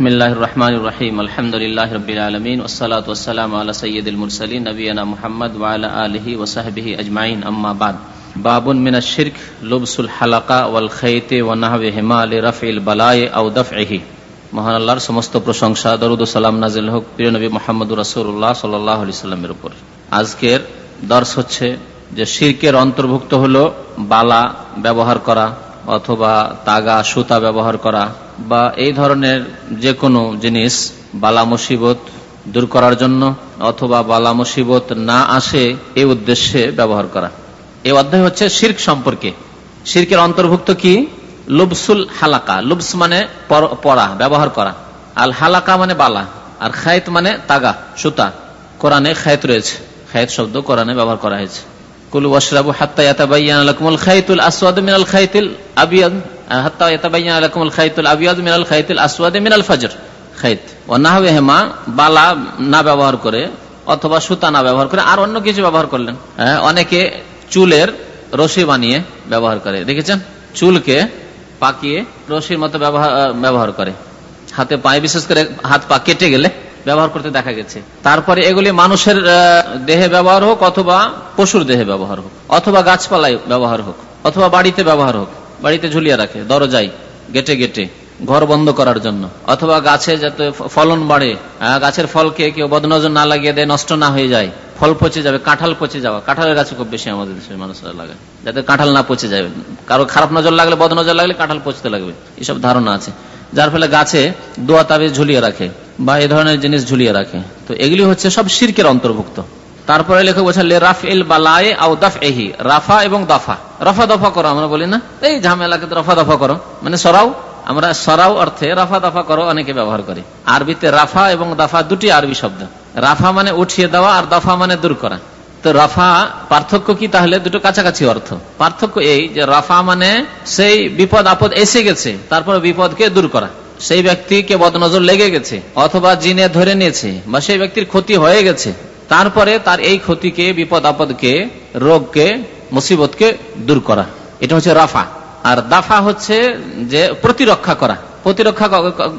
মোহাম্মদ ওয়ালা আজমাইন আম্মাবাদ বাবুন মিনা লুবসুল হালাকা আউদফ এহি সমস্ত প্রশংসা, দরুদ নাজিল হক মোহাম্মদ রসুল্লাহ সাল্লামের উপর। আজকের দর্শ হচ্ছে যে শির্কের অন্তর্ভুক্ত হলো বালা ব্যবহার করা অথবা তাগা সুতা ব্যবহার করা। বা এই ধরনের যে কোনো জিনিস, বালা মুসিবত দূর করার জন্য অথবা বালা মুসিবত না আসে এই উদ্দেশ্যে ব্যবহার করা। এই অধ্যায় হচ্ছে শির্ক সম্পর্কে। শির্কের অন্তর্ভুক্ত কি? লুবসুল হালাকা। লুবস মানে পড়া, ব্যবহার করা। আল হালাকা মানে বালা, আর খায়ত মানে তাগা, সুতা। কোরআনে খায়ত রয়েছে। খায়ত শব্দ কোরআনে ব্যবহার করা হয়েছে। কুলু ওয়াশরাবু হাত্তা ইয়াতাবাইয়ানা লাকুমুল খাইতুল আসওয়াদ মিনাল খাইতিল আবিয়াদ। হাত্তা ইয়াতাবাইয়ানা লাকুমুল খাইতুল আবিয়াদ মিনাল খাইতিল আসওয়াদ মিনাল ফজর। খাইত। ওয়া নাহওয়াহুমা বালা না ব্যবহার করে অথবা সুতা না ব্যবহার করে আর অন্য কিছু ব্যবহার করলেন। অনেকে চুলের রশি বানিয়ে ব্যবহার করে। দেখেছেন? চুলকে পাকিয়ে রশির মতো ব্যবহার ব্যবহার করে। হাতে পায়ে বিশেষ করে হাত পা কেটে গেলে ব্যবহার করতে দেখা গেছে। তারপরে এগুলি মানুষের দেহে ব্যবহার হোক অথবা পশুর দেহে ব্যবহার হোক, অথবা গাছপালায় ব্যবহার হোক, অথবা বাড়িতে ব্যবহার হোক। বাড়িতে ঝুলিয়ে রাখে, দরজায়, গেটে গেটে, ঘর বন্ধ করার জন্য। অথবা গাছে যাতে ফলন বাড়ে গাছের ফলকে কেউ বদনজর না লাগিয়ে দেয়, নষ্ট না হয়ে যায়, ফল পচে যাবে, কাঁঠাল পচে যাওয়া। কাঁঠালের গাছে খুব বেশি আমাদের দেশের মানুষরা লাগায়, যাতে কাঁঠাল না পচে যাবে কারও খারাপ নজর লাগলে, বদনজর লাগলে কাঁঠাল পচতে লাগবে, এসব ধারণা আছে। যার ফলে গাছে দোয়া তাবিজ ঝুলিয়ে রাখে বা এই ধরনের জিনিস ঝুলিয়ে রাখে। তো এগুলি হচ্ছে সব শির্কের অন্তর্ভুক্ত। তারপরে লেখক বলছেন রাফ এল বালায় আউদাফ এহি রাফা এবং দফা। রফা, দফা করো, আমরা বলি না? এই ঝামেলাকে রফা, দফা করো। মানে সরাও, আমরা সরাও অর্থে রাফা, দফা করো অনেকে ব্যবহার করি। আরবিতে রাফা এবং দাফা দুটি আরবি শব্দ। রাফা মানে উঠিয়ে দেওয়া আর দফা মানে দূর করা। তো রাফা, পার্থক্য কি তাহলে? দুটো কাছাকাছি অর্থ। পার্থক্য এই যে রাফা মানে সেই বিপদ, আপদ এসে গেছে, তারপরে বিপদকে দূর করা। সেই ব্যক্তিকে বদনজর লেগে গেছে, অথবা জিনে ধরে নিয়েছে, বা সেই ব্যক্তির ক্ষতি হয়ে গেছে। তারপরে তার এই ক্ষতিকে, বিপদ আপদকে, রোগকে, মুসিবতকে দূর করা। এটা হচ্ছে রাফা। আর দাফা হচ্ছে যে প্রতিরক্ষা করা। প্রতিরক্ষা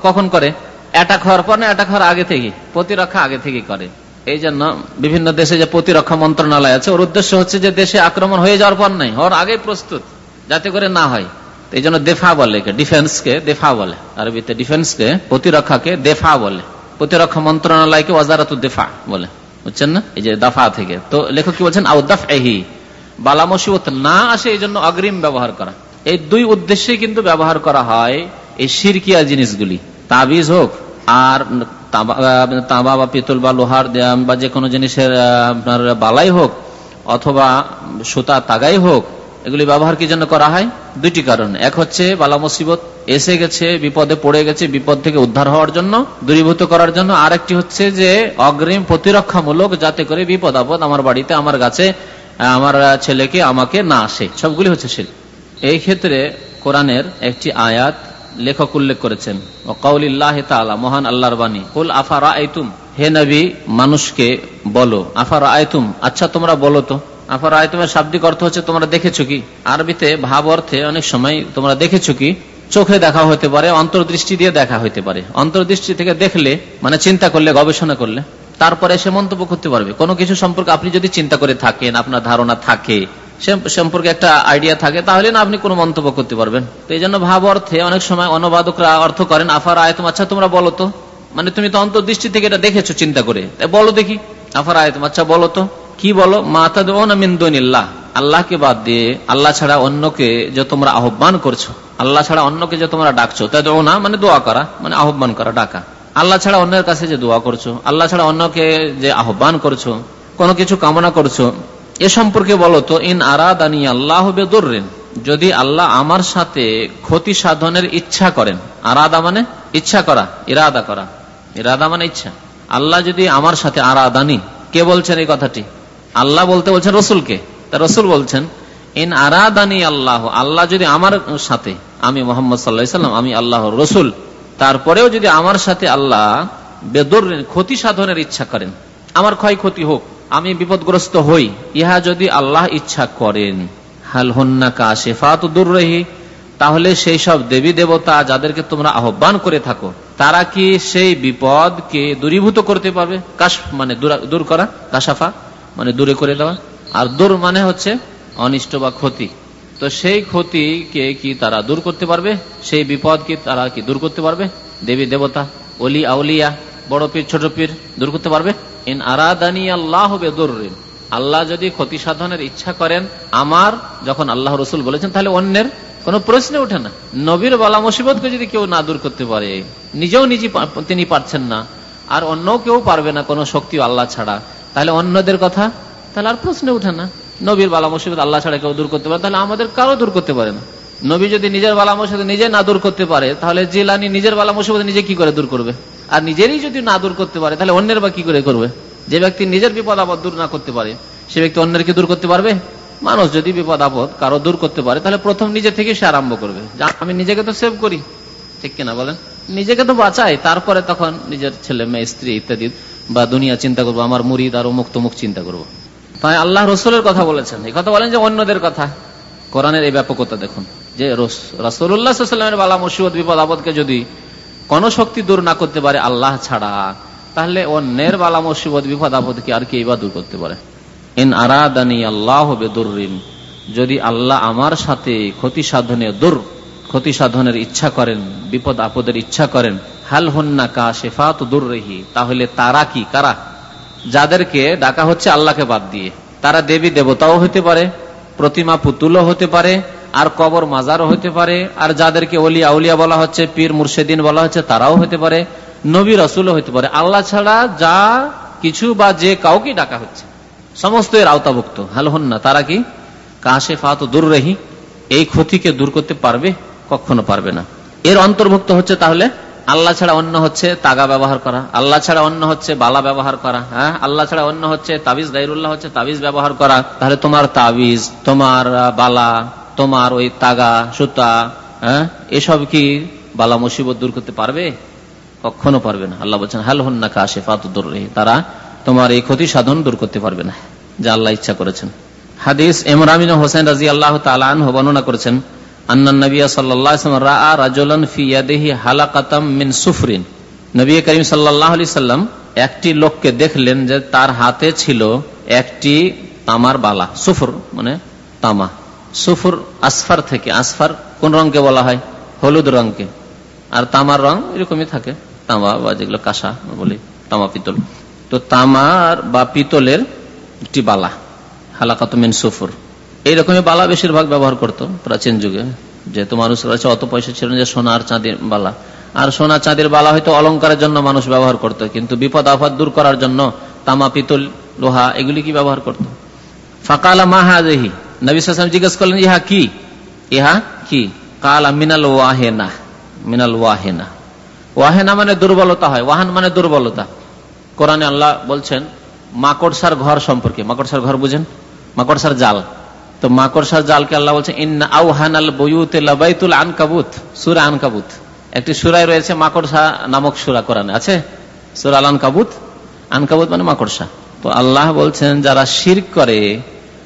কখন করে? অ্যাটাক হওয়ার পর না, অ্যাটাক হওয়ার আগে থেকে প্রতিরক্ষা আগে থেকে করে। এই জন্য বিভিন্ন দেশে যে প্রতিরক্ষা মন্ত্রণালয় আছে, ওর উদ্দেশ্য হচ্ছে যে দেশে আক্রমণ হয়ে যাওয়ার পর নাই, হওয়ার আগে প্রস্তুত, যাতে করে না হয়। এই জন্য দেফা বলে ডিফেন্সকে দেফা বলে। আরবিতে ডিফেন্সকে, প্রতিরক্ষাকে দেফা বলে। প্রতিরক্ষা মন্ত্রণালয়কে ওয়াজারাত দেফা বলে। বুঝছেন না? এই যে দাফা থেকে। তো লেখক কি বলছেন? এহি বালা মুসিবত না আসে এই জন্য অগ্রিম ব্যবহার করা। এই দুই উদ্দেশ্যে কিন্তু ব্যবহার করা হয় এই সিরকিয়া জিনিসগুলি। তাবিজ হোক, আর তাঁবা বা পিতল বা লোহার বা যে কোনো জিনিসের আপনার বালাই হোক, অথবা সুতা তাগাই হোক এগুলি ব্যবহার কি জন্য করা হয়? দুইটি কারণ। এক হচ্ছে বালা মুসিবত, এসে গেছে, বিপদে পড়ে গেছে, বিপদ থেকে উদ্ধার হওয়ার জন্য, দূরীভূত করার জন্য। আর একটি হচ্ছে যে অগ্রিম প্রতিরক্ষামূলক যাতে করে বিপদ আপদ আমার বাড়িতে, আমার গাছে, আমার ছেলেকে, আমাকে না আসে। সবগুলি হচ্ছে শিল্প এই ক্ষেত্রে কোরআনের একটি আয়াত লেখক উল্লেখ করেছেন তালা মহান আল্লাহর বাণী। কুল আফারা আইতুম হে নবী, মানুষকে বলো আফারা আয়তুম আচ্ছা তোমরা বলো তো। আফারা আয়তুমের শাব্দিক অর্থ হচ্ছে তোমরা দেখেছ কি? আরবিতে ভাব অর্থে অনেক সময় তোমরা দেখেছ কি? চোখে দেখা হতে পারে, অন্তর্দৃষ্টি দিয়ে দেখা হতে পারে। অন্তর্দৃষ্টি থেকে দেখলে মানে চিন্তা করলে, গবেষণা করলে, তারপরে সে মন্তব্য করতে পারবে। কোনো কিছু সম্পর্কে আপনি যদি চিন্তা করে থাকেন, আপনার ধারণা থাকে সম্পর্কে একটা আইডিয়া থাকে, তাহলে না আপনি কোনো মন্তব্য করতে পারবেন। তো এই জন্য ভাব অর্থে অনেক সময় অনুবাদকরা অর্থ করেন, আফার আয়তম আচ্ছা তোমরা বলো তো। মানে তুমি তো অন্তর্দৃষ্টি থেকে এটা দেখেছ চিন্তা করে। বলো দেখি, আফার আয়তম আচ্ছা বলো তো। কি বলো? মাতা মিন্দুনিল্লাহ আল্লাহকে বাদ দিয়ে আল্লাহ ছাড়া অন্যকে যে তোমরা আহ্বান করছ, আল্লাহ ছাড়া অন্যকে যে তোমরা ডাকছো তাই না মানে দোয়া করা মানে আহ্বান করা, ডাকা। আল্লাহ ছাড়া অন্যের কাছে যে দোয়া করছ, আল্লাহ ছাড়া অন্যকে যে আহ্বান করছ, কোনো কিছু কামনা করছ, এ সম্পর্কে বলো তো, ইন আরাদানি আল্লাহ বেদুরেন যদি আল্লাহ আমার সাথে ক্ষতি সাধনের ইচ্ছা করেন, আরাদা মানে ইচ্ছা করা, ইরাদা করা। ইরাদা মানে ইচ্ছা। আল্লাহ যদি আমার সাথে আরাদানি, কে বলছেন এই কথাটি? আল্লাহ বলতে বলছেন রসুলকে। তা রসুল বলছেন, ইন আরাদানি আল্লাহ আল্লাহ যদি আমার সাথে, আমি মোহাম্মদ সাল্লাম, আমি আল্লাহ রসুল, তারপরেও যদি আমার সাথে আল্লাহ বেদর ক্ষতি সাধনের ইচ্ছা করেন, আমার ক্ষয়ক্ষতি হোক, আমি বিপদগ্রস্ত হই, ইহা যদি আল্লাহ ইচ্ছা করেন, হাল হন্না কা শেফাত দূর রহি তাহলে সেই সব দেবী দেবতা যাদেরকে তোমরা আহ্বান করে থাকো, তারা কি সেই বিপদকে দূরীভূত করতে পারবে? কাশ মানে দূর করা, কাশাফা? মানে দূরে করে দেওয়া। আর দূর মানে হচ্ছে অনিষ্ট বা ক্ষতি। তো সেই ক্ষতিকে কি তারা দূর করতে পারবে? সেই বিপদকে তারা কি দূর করতে পারবে? দেবী, দেবতা অলি আউলিয়া, বড় পীর, ছোট পীর দূর করতে পারবে? ইন আরাদানি আল্লাহ হবে দূরিন আল্লাহ যদি ক্ষতি সাধনের ইচ্ছা করেন, আমার যখন আল্লাহ রসুল বলেছেন, তাহলে অন্যের কোনো প্রশ্ন ওঠে না। নবীর বালা মুসিবতকে যদি কেউ না দূর করতে পারে, নিজেও নিজে তিনি পারছেন না, আর অন্য কেউ পারবে না কোনো শক্তি আল্লাহ ছাড়া। তাহলে অন্যদের কথা? তাহলে আর প্রশ্ন উঠে না। নবীর বালা মুসিবত আল্লাহ ছাড়া কেউ দূর করতে পারে তাহলে আমাদের কারও দূর করতে পারে না। নবী যদি নিজের বালা মুসিবত নিজে না দূর করতে পারে, তাহলে জিলানি নিজের বালা মুসিবত নিজে কি করে দূর করবে? আর নিজেরই যদি না দূর করতে পারে, তাহলে অন্যের বা কি করে করবে? যে ব্যক্তি নিজের বিপদ আপদ দূর না করতে পারে, সে ব্যক্তি অন্যের কি দূর করতে পারবে? মানুষ যদি বিপদ আপদ কারও দূর করতে পারে, তাহলে প্রথম নিজে থেকে সে আরম্ভ করবে। আমি নিজেকে তো সেভ করি। ঠিক কিনা বলেন? নিজেকে তো বাঁচাই, তারপরে তখন নিজের ছেলে, মেয়ে, স্ত্রী ইত্যাদি বা দুনিয়া চিন্তা করব, আমার মুড়িদ আরও মুক্ত মুখ চিন্তা করব। তাই আল্লাহ রসুলের কথা বলেছেন। এই কথা বলেন যে অন্যদের কথা। কোরআনের এই ব্যাপকতা দেখুন। যে রসুল্লাহামের বালা মুসিবত, বিপদ, আপদকে যদি কোন শক্তি দূর না করতে পারে আল্লাহ ছাড়া, তাহলে অন্যের বালা মুসিবত, বিপদ আপদকে আর কে বা দূর করতে পারে? ইন আরাদানি আল্লাহ বেদুরিন যদি আল্লাহ আমার সাথে ক্ষতি সাধনে দূর, ক্ষতি সাধনের ইচ্ছা করেন, বিপদ, আপদের ইচ্ছা করেন হাল হন্না কা শেফাত দূর রেহি তাহলে তারা কি, কারা? যাদেরকে ডাকা হচ্ছে আল্লাহকে বাদ দিয়ে। তারা দেবী দেবতাও হতে পারে, প্রতিমা পুতুলও হতে পারে, আর কবর মাজারও হতে পারে, আর যাদেরকে অলিয়া উলিয়া বলা হচ্ছে, পীর মুর্শেদিন বলা হচ্ছে, তারাও হতে পারে, নবী রসুলও হতে পারে। আল্লাহ ছাড়া যা কিছু বা যে কাউকে ডাকা হচ্ছে, সমস্ত এর আওতাভুক্ত। হাল হন না তারা কি? কাশে ফাত দূর রেহি এই ক্ষতিকে দূর করতে পারবে? কখনো পারবে না। এর অন্তর্ভুক্ত হচ্ছে তাহলে আল্লাহ ছাড়া অন্য হচ্ছে তাগা ব্যবহার করা, আল্লাহ ছাড়া অন্য হচ্ছে বালা ব্যবহার করা হ্যাঁ? আল্লাহ ছাড়া অন্য হচ্ছে তাবিজ, গাইরুল্লাহ হচ্ছে তাবিজ ব্যবহার করা। তাহলে তোমার তাবিজ, তোমার বালা, তোমার ওই তাগা, সুতা হ্যাঁ? এসব কি বালা মুসিবত দূর করতে পারবে? কখনো পারবে না। আল্লাহ বলছেন, হাল হন্না কাশে ফাতুদুর তারা তোমার এই ক্ষতি সাধন দূর করতে পারবে না, যা আল্লাহ ইচ্ছা করেছেন। হাদিস এমরামিন হোসেন রাজি আল্লাহ তালান বর্ণনা করেছেন একটি লোককে দেখলেন যে তার হাতে ছিল একটি তামার বালা, সুফর মানে তামা। সুফর আসফার থেকে, আসফার কোন রঙকে বলা হয়? হলুদ রঙকে। আর তামার রং এরকমই থাকে, তামা বা যেগুলো কাঁসা বলি, তামা পিতল। তো তামার বা পিতলের একটি বালা হালাকাত মিন সুফর। এইরকমই বালা বেশিরভাগ ব্যবহার করতো প্রাচীন যুগে। যেহেতু মানুষের কাছে অত পয়সা ছিল যে সোনার চাঁদের বালা। আর সোনা চাঁদের বালা হয়তো অলঙ্কারের জন্য মানুষ ব্যবহার করত, কিন্তু বিপদ আফাদ দূর করার জন্য তামা, পিতল, লোহা, এগুলি কি ব্যবহার করত? ফাকালা মাহাদেহি নবী সালাম জিজ্ঞেস করলেন, ইহা কি? ইহা কি? কালা মিনাল ওয়াহেনা। মিনাল ওয়াহেনা। ওয়াহেনা মানে দুর্বলতা হয়। ওয়াহান মানে দুর্বলতা। কোরআনে আল্লাহ বলছেন, মাকড়সার ঘর সম্পর্কে। মাকড়সার ঘর বুঝেন? মাকড়সার জাল। তো মাকড়সার জালকে আল্লাহ লাবাইতুল আনকাবুত। সুরা আনকাবুত। একটি সুরায় রয়েছে মাকড়সা নামক সুরা কোরআনে। আছে? সুরা আল আনকাবুত আনকাবুত মানে মাকড়সা তো আল্লাহ বলছেন, যারা শির করে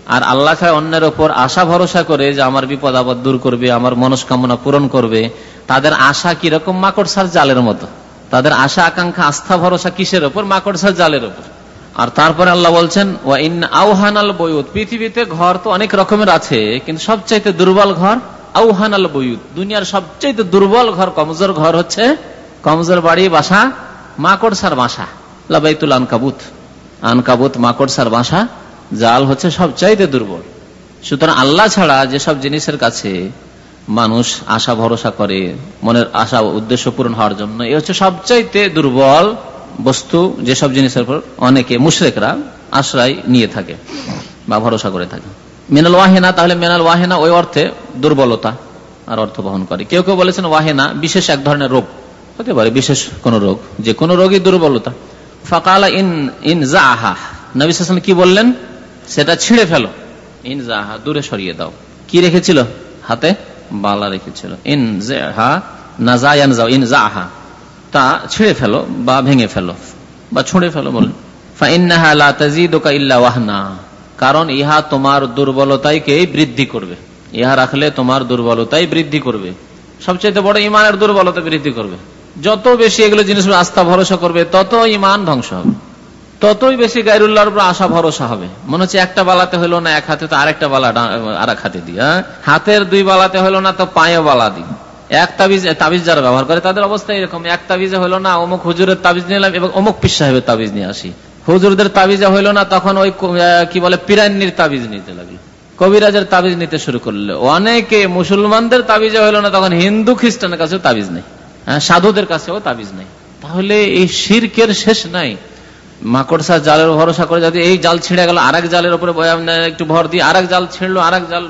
আর আল্লাহ ছাড়া অন্যের ওপর আশা ভরসা করে যে আমার বিপদ আপদ দূর করবে, আমার মনস্কামনা পূরণ করবে, তাদের আশা কীরকম মাকড়সার জালের মতো? তাদের আশা, আকাঙ্ক্ষা, আস্থা, ভরসা কিসের ওপর? মাকড়সার জালের ওপর। আর তারপরে আল্লাহ বলছেন আউহানাল বইউত পৃথিবীতে ঘর তো অনেক রকমের আছে, কিন্তু সবচাইতে দুর্বল ঘর আউহানাল বইউত দুনিয়ার সবচাইতে দুর্বল ঘর, কমজোর ঘর হচ্ছে কমজোর বাড়ি, বাসা, মাকড়সার বাসা লাবাইতুল আনকাবুত। আনকাবুত, মাকড়সার বাসা, জাল হচ্ছে সবচাইতে দুর্বল। সুতরাং আল্লাহ ছাড়া যেসব জিনিসের কাছে মানুষ আশা ভরসা করে, মনের আশা উদ্দেশ্য পূরণ হওয়ার জন্য, এ হচ্ছে সবচাইতে দুর্বল বস্তু, যেসব জিনিসের উপর অনেকে মুশরেকরা আশ্রয় নিয়ে থাকে বা ভরসা করে থাকে। মেনাল ওয়াহেনা, তাহলে মেনাল ওয়াহেনা ওই অর্থে দুর্বলতা আর অর্থ বহন করে। কেউ কেউ বলেছেন ওয়াহেনা বিশেষ এক ধরনের রোগ। হতে পারে বিশেষ কোন রোগ। যে কোনো রোগই দুর্বলতা। ফাকালা ইন ইন জাহা নবী হাসান কি বললেন? সেটা ছিঁড়ে ফেলো। ইন জাহা দূরে সরিয়ে দাও। কি রেখেছিল? হাতে বালা রেখেছিল। ইন জাহা নাজায়ান যাও, ইন জাহা তা ছিঁড়ে ফেলো বা ভেঙে ফেলো বা ছুঁড়ে ফেলো বলেন। কারণ ইহা তোমার দুর্বলতাইকে বৃদ্ধি করবে। ইহা রাখলে তোমার দুর্বলতাই বৃদ্ধি করবে। সবচেয়ে বড় ইমানের দুর্বলতা বৃদ্ধি করবে। যত বেশি এগুলো জিনিস আস্থা ভরসা করবে তত ইমান ধ্বংস হবে। ততই বেশি গাইরুল্লাহর উপর আশা ভরসা হবে। মনে হচ্ছে একটা বালাতে হলো না, এক হাতে তো আরেকটা বালা আর এক হাতে দিই হ্যাঁ? হাতের দুই বালাতে হলো না, তো পায়ে বালা দিই। এক তাবিজ তাবিজ যারা ব্যবহার করে, তাদের অবস্থা এরকম। এক তাবিজে হলো না, অমুক হুজুরের তাবিজ নিলাম এবং অমুক পিস সাহেবের তাবিজ নিয়ে আসি। হুজুরদের তাবিজে হইল না, তখন ওই কি বলে, পিরান্নির তাবিজ নিতে লাগল কবিরাজের তাবিজ নিতে শুরু করল। অনেকে মুসলমানদের তাবিজে হইল না, তখন হিন্দু খ্রিস্টানের কাছেও তাবিজ নেই। হ্যাঁ সাধুদের কাছেও তাবিজ নেই। তাহলে এই শিরকের শেষ নাই। মাকড়সা জালের ভরসা করে যদি এই জাল ছিঁড়ে গেল, আরেক জালের উপরে একটু ভর দিয়ে আরেক জাল ছিঁড়লো, আরেক জাল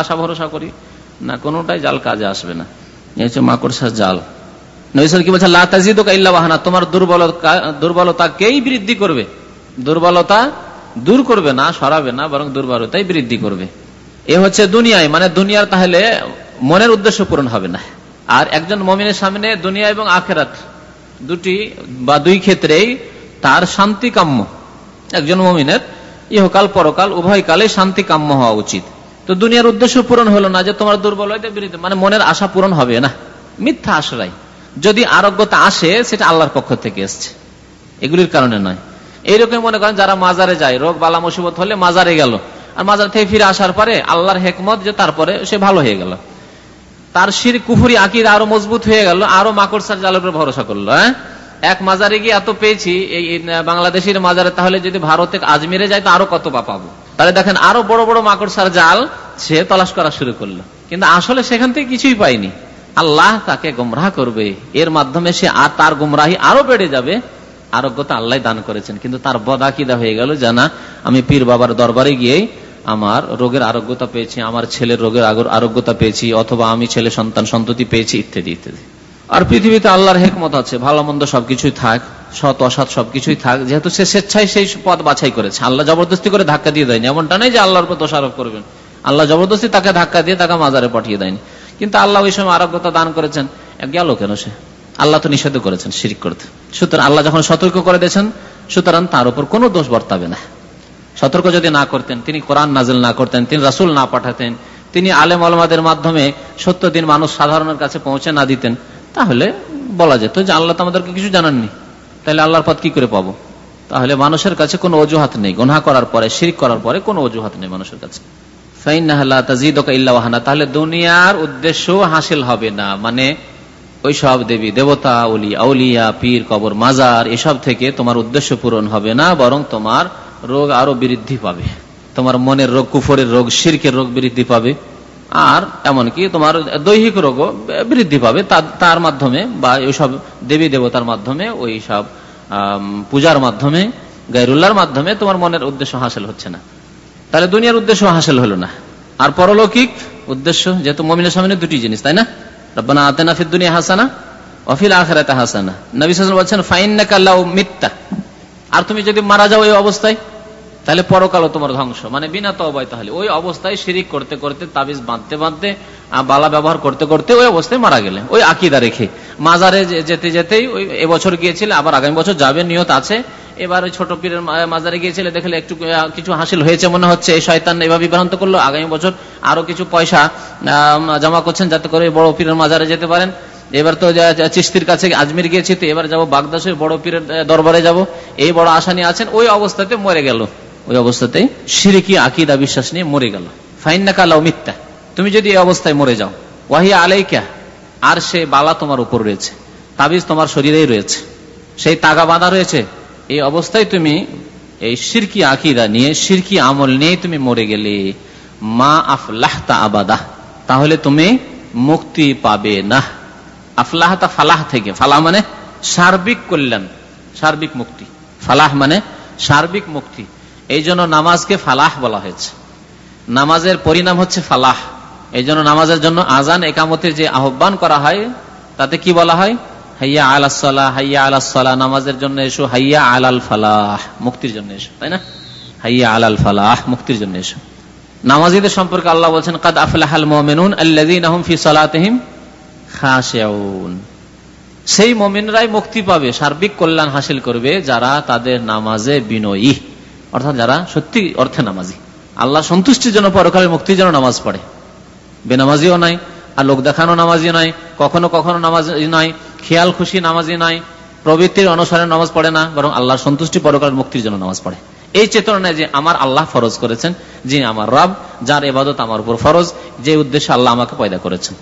আশা ভরসা করি। না কোনোটাই জাল কাজে আসবে না। এই হচ্ছে মাকড়সার জাল। কি বলছে লাতাজিদ বাহানা তোমার দুর্বলতা, দুর্বলতাকেই বৃদ্ধি করবে। দুর্বলতা দূর করবে না, সরাবে না, বরং দুর্বলতাই বৃদ্ধি করবে। এ হচ্ছে দুনিয়ায় মানে দুনিয়ার তাহলে মনের উদ্দেশ্য পূরণ হবে না। আর একজন মমিনের সামনে দুনিয়া এবং আখেরাত দুটি বা দুই ক্ষেত্রেই তার শান্তি কাম্য একজন মমিনের ইহকাল, পরকাল উভয় কালে শান্তি কাম্য হওয়া উচিত। তো দুনিয়ার উদ্দেশ্য পূরণ হলো না যে তোমার দুর্বলতা বিরুদ্ধে মানে মনের আশা পূরণ হবে না। মিথ্যা আশ্রয়। যদি আরোগ্যতা আসে, সেটা আল্লাহর পক্ষ থেকে এসছে। এগুলির কারণে নয়। এইরকম মনে করেন যারা মাজারে যায়, রোগ, বালা, মুসিবত হলে মাজারে গেল। আর মাজার থেকে ফিরে আসার পরে আল্লাহর হেকমত যে তারপরে সে ভালো হয়ে গেল। তার শির, কুফুরি আকির আরও মজবুত হয়ে গেল, আরও মাকড়সার জালের উপর ভরসা করল হ্যাঁ? এক মাজারে গিয়ে এত পেয়েছি, এই বাংলাদেশের মাজারে, তাহলে যদি ভারতে আজমিরে যায়, তো আরও কত বা পাবো? তাহলে দেখেন আরও বড় বড় মাকড়সার জাল সে তলাশ করা শুরু করল। কিন্তু আসলে সেখান থেকে কিছুই পাইনি আল্লাহ তাকে গুমরাহ করবে। এর মাধ্যমে সে আর তার গুমরাহি আরও বেড়ে যাবে। আরোগ্যতা আল্লাহ দান করেছেন। কিন্তু তার বদাকিদা হয়ে গেল জানা আমি পীর বাবার দরবারে গিয়ে আমার রোগের আরোগ্যতা পেয়েছি, আমার ছেলের রোগের আরোগ্যতা পেয়েছি, অথবা আমি ছেলে সন্তান সন্ততি পেয়েছি, ইত্যাদি ইত্যাদি। আর পৃথিবীতে আল্লাহর হেকমত আছে, ভালো মন্দ সবকিছুই থাক, সৎ, অসৎ সবকিছুই থাক, যেহেতু সে স্বেচ্ছায় সেই পথ বাছাই করেছে। আল্লাহ জবরদস্তি করে ধাক্কা দিয়ে দেয়নি, এমনটা নেই যে আল্লাহর উপর দোষারোপ করবেন। আল্লাহ জবরদস্তি তাকে ধাক্কা দিয়ে তাকে মাজারে পাঠিয়ে দেয়নি। কিন্তু আল্লাহ ওই সময় আরোগ্যতা দান করেছেন। গেল কেন সে? আল্লাহ তো নিষেধ করেছেন শিরিক করতে। সুতরাং আল্লাহ যখন সতর্ক করে দিয়েছেন, সুতরাং তার উপর কোনো দোষ বর্তাবে না। সতর্ক যদি না করতেন, তিনি কোরআন নাজিল না করতেন, তিনি রাসুল না পাঠাতেন, তিনি আলেম আলমাদের মাধ্যমে সত্য দিন মানুষ সাধারণের কাছে পৌঁছে না দিতেন তাহলে বলা যেত যে আল্লাহ তো আমাদেরকে কিছু জানাননি। তাহলে আল্লাহর পথ কি করে পাবো? তাহলে মানুষের কাছে কোনো অজুহাত নেই। গোনা করার পরে, শিরিক করার পরে কোনো অজুহাত নেই মানুষের কাছে। তাহলে দুনিয়ার উদ্দেশ্য হাসিল হবে না। মানে ওই সব দেবী, দেবতা উলি আউলিয়া, পীর, কবর, মাজার, এসব থেকে তোমার উদ্দেশ্য পূরণ হবে না, বরং তোমার রোগ আরও বৃদ্ধি পাবে। তোমার মনের রোগ, কুফরের রোগ, শিরকের রোগ বৃদ্ধি পাবে। আর এমনকি তোমার দৈহিক রোগও বৃদ্ধি পাবে। তার মাধ্যমে বা ওইসব দেবী দেবতার মাধ্যমে, ওই সব পূজার মাধ্যমে গাইরুল্লার মাধ্যমে তোমার মনের উদ্দেশ্য হাসিল হচ্ছে না। তাহলে দুনিয়ার উদ্দেশ্য হাসিল হলো না। আর পরলৌকিক উদ্দেশ্য, যেহেতু মমিনের সামনে দুটি জিনিস, তাই না? রব্বানা আতেনা ফির দুনিয়া হাসানা অফিল আখরাতে হাসানা। নবী বলছেন ফাইন্নাকাল্লাহ মিথ্যা আর তুমি যদি মারা যাও এই অবস্থায় তাহলে পরকালও তোমার ধ্বংস। মানে বিনা তবাই তাহলে। ওই অবস্থায় শিরিক করতে করতে, তাবিজ বাঁধতে বাঁধতে বালা ব্যবহার করতে করতে ওই অবস্থায় মারা গেলে। ওই আকিদা রেখে। মাজারে যেতে যেতেই ওই এবছর গিয়েছিলে, আবার আগামী বছর যাবে, নিয়ত আছে। এবার ওই ছোট পীরের মাজারে গিয়েছিলে, দেখলে একটু কিছু হাসিল হয়েছে মনে হচ্ছে। এই শয়তান এভাবে বিভ্রান্ত করল, আগামী বছর আরও কিছু পয়সা জমা করছেন যাতে করে বড় পীরের মাজারে যেতে পারেন। এবার তো চিস্তির কাছে আজমির গিয়েছি, তো এবার যাব বাগদাসের বড় পীরের দরবারে যাব। এই বড় আশা নিয়ে আছেন, ওই অবস্থাতে মরে গেল। ওই অবস্থাতে সিরিকি আকিদা বিশ্বাস নিয়ে মরে গেল। ফাইন্নাকা লাও মিথ্যা তুমি যদি এই অবস্থায় মরে যাও, ওয়াহিয়া আলাইকা, আর সে বালা তোমার উপর রয়েছে, তাবিজ তোমার শরীরেই রয়েছে। সেই তাগা বাঁধা রয়েছে। এই অবস্থায় তুমি এই সিরকি আকিদা নিয়ে সিরকি আমল নিয়ে তুমি মরে গেলে। মা আফলাহতা আবাদা তাহলে তুমি মুক্তি পাবে না। আফলাহতা ফালাহ থেকে। ফালাহ মানে সার্বিক কল্যাণ, সার্বিক মুক্তি। ফালাহ মানে সার্বিক মুক্তি। এই জন্য নামাজকে ফালাহ বলা হয়েছে। নামাজের পরিণাম হচ্ছে ফালাহ। এই জন্য নামাজের জন্য আজান, একামতের যে আহ্বান করা হয়, তাতে কি বলা হয়? হাইয়া আলাহ হাইয়া আলাহ নামাজের জন্য এসো, হাইয়া আলাল ফালাহ। মুক্তির জন্য এসো, তাই না? হাইয়া আলাল ফালাহ, মুক্তির জন্য এসো। নামাজিদের সম্পর্কে আল্লাহ বলছেন, কাদ আফলাহাল মোমেনুন আল্লাদিন ফি সালাতহিম খাশেউন। সেই মমিনরাই মুক্তি পাবে, সার্বিক কল্যাণ হাসিল করবে যারা তাদের নামাজে বিনয়ী। অর্থাৎ যারা সত্যি অর্থে নামাজি। আল্লাহ সন্তুষ্টির জন্য পরকালের মুক্তির জন্য নামাজ পড়ে। বেনামাজিও নাই, আর লোক দেখানো নামাজি নয় কখনো কখনো নামাজ নয় খেয়াল খুশি নামাজি নয় প্রবৃত্তির অনুসারে নামাজ পড়ে না, বরং আল্লাহ সন্তুষ্টি পরকাল মুক্তির জন্য নামাজ পড়ে। এই চেতনা যে আমার আল্লাহ ফরজ করেছেন যিনি আমার রব, যার এবাদত আমার উপর ফরজ, যে উদ্দেশ্যে আল্লাহ আমাকে পয়দা করেছেন।